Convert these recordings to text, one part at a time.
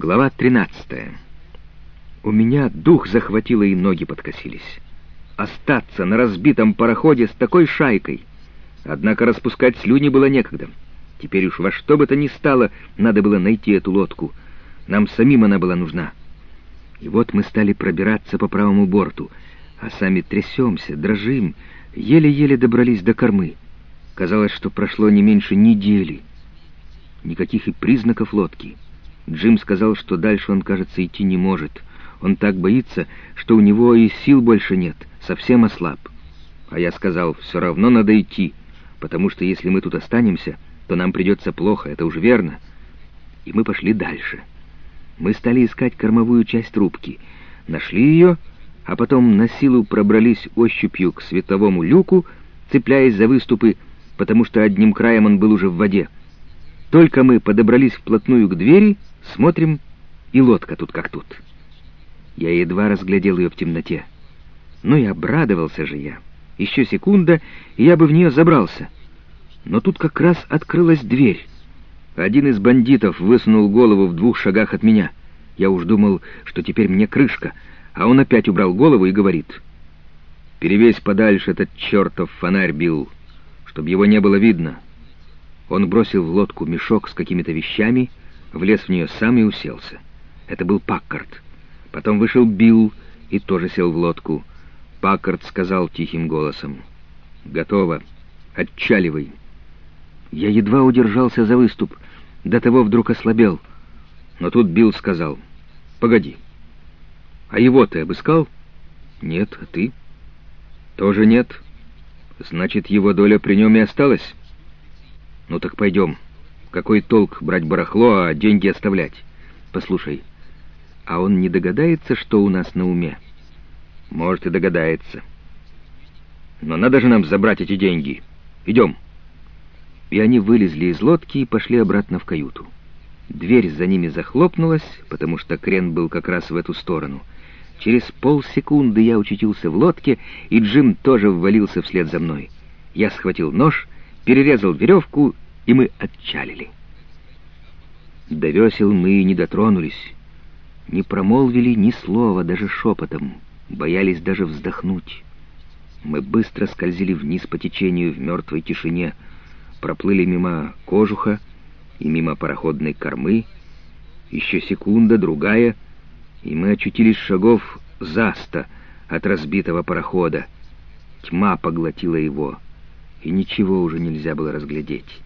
Глава 13. У меня дух захватило и ноги подкосились. Остаться на разбитом пароходе с такой шайкой. Однако распускать слюни было некогда. Теперь уж во что бы то ни стало, надо было найти эту лодку. Нам самим она была нужна. И вот мы стали пробираться по правому борту, а сами трясемся, дрожим, еле-еле добрались до кормы. Казалось, что прошло не меньше недели. Никаких и признаков лодки. Джим сказал, что дальше он, кажется, идти не может. Он так боится, что у него и сил больше нет, совсем ослаб. А я сказал, все равно надо идти, потому что если мы тут останемся, то нам придется плохо, это уже верно. И мы пошли дальше. Мы стали искать кормовую часть рубки. Нашли ее, а потом на силу пробрались ощупью к световому люку, цепляясь за выступы, потому что одним краем он был уже в воде. Только мы подобрались вплотную к двери, смотрим, и лодка тут как тут. Я едва разглядел ее в темноте. Ну и обрадовался же я. Еще секунда, и я бы в нее забрался. Но тут как раз открылась дверь. Один из бандитов высунул голову в двух шагах от меня. Я уж думал, что теперь мне крышка, а он опять убрал голову и говорит. «Перевесь подальше этот чертов фонарь, Билл, чтобы его не было видно». Он бросил в лодку мешок с какими-то вещами, влез в нее сам и уселся. Это был Паккарт. Потом вышел Билл и тоже сел в лодку. Паккарт сказал тихим голосом. «Готово. Отчаливай». Я едва удержался за выступ. До того вдруг ослабел. Но тут Билл сказал. «Погоди. А его ты обыскал?» «Нет, а ты?» «Тоже нет. Значит, его доля при нем и осталась?» «Ну так пойдем. Какой толк брать барахло, а деньги оставлять? Послушай, а он не догадается, что у нас на уме?» «Может, и догадается. Но надо же нам забрать эти деньги. Идем». И они вылезли из лодки и пошли обратно в каюту. Дверь за ними захлопнулась, потому что крен был как раз в эту сторону. Через полсекунды я учутился в лодке, и Джим тоже ввалился вслед за мной. Я схватил нож, перерезал веревку, и мы отчалили. До весел мы не дотронулись, не промолвили ни слова, даже шепотом, боялись даже вздохнуть. Мы быстро скользили вниз по течению в мертвой тишине, проплыли мимо кожуха и мимо пароходной кормы. Еще секунда, другая, и мы очутились шагов за сто от разбитого парохода. Тьма поглотила его, и ничего уже нельзя было разглядеть.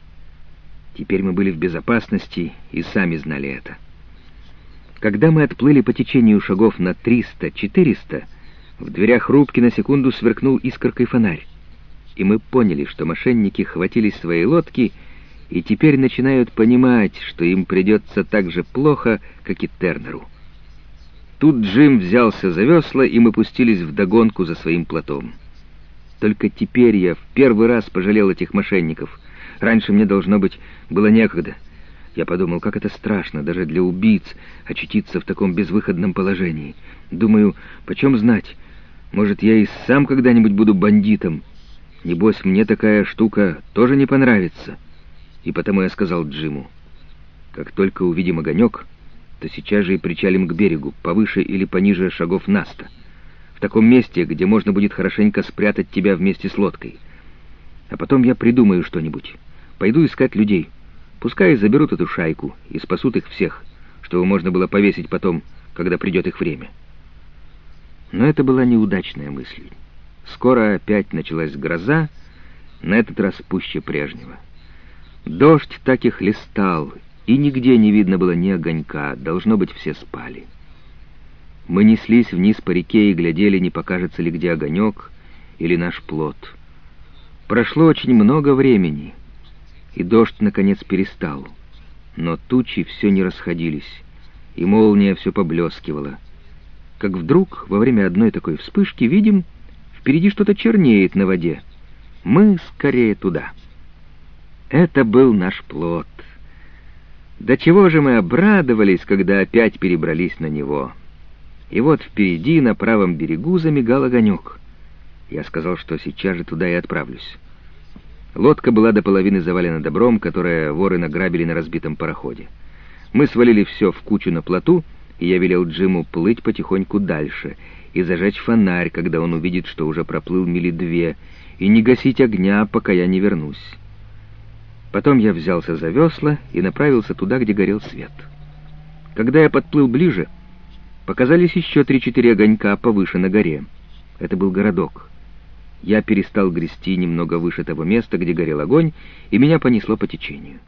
Теперь мы были в безопасности и сами знали это. Когда мы отплыли по течению шагов на 300-400, в дверях рубки на секунду сверкнул искоркой фонарь и мы поняли, что мошенники хватились своей лодки и теперь начинают понимать, что им придется так же плохо, как и Тернеру. Тут Джим взялся за весла, и мы пустились в догонку за своим плотом. Только теперь я в первый раз пожалел этих мошенников. Раньше мне, должно быть, было некогда. Я подумал, как это страшно, даже для убийц, очутиться в таком безвыходном положении. Думаю, почем знать, может, я и сам когда-нибудь буду бандитом, Небось, мне такая штука тоже не понравится. И потому я сказал Джиму, как только увидим огонек, то сейчас же и причалим к берегу, повыше или пониже шагов Наста, в таком месте, где можно будет хорошенько спрятать тебя вместе с лодкой. А потом я придумаю что-нибудь. Пойду искать людей. Пускай заберут эту шайку и спасут их всех, чтобы можно было повесить потом, когда придет их время. Но это была неудачная мысль. Скоро опять началась гроза, на этот раз пуще прежнего. Дождь так и хлестал, и нигде не видно было ни огонька, должно быть, все спали. Мы неслись вниз по реке и глядели, не покажется ли где огонек или наш плод. Прошло очень много времени, и дождь, наконец, перестал. Но тучи все не расходились, и молния все поблескивала. Как вдруг, во время одной такой вспышки, видим, Впереди что-то чернеет на воде. Мы скорее туда. Это был наш плод. До чего же мы обрадовались, когда опять перебрались на него. И вот впереди, на правом берегу, замигал огонек. Я сказал, что сейчас же туда и отправлюсь. Лодка была до половины завалена добром, которое воры награбили на разбитом пароходе. Мы свалили все в кучу на плоту, и я велел Джиму плыть потихоньку дальше и зажечь фонарь, когда он увидит, что уже проплыл мили две, и не гасить огня, пока я не вернусь. Потом я взялся за весла и направился туда, где горел свет. Когда я подплыл ближе, показались еще три-четыре огонька повыше на горе. Это был городок. Я перестал грести немного выше того места, где горел огонь, и меня понесло по течению.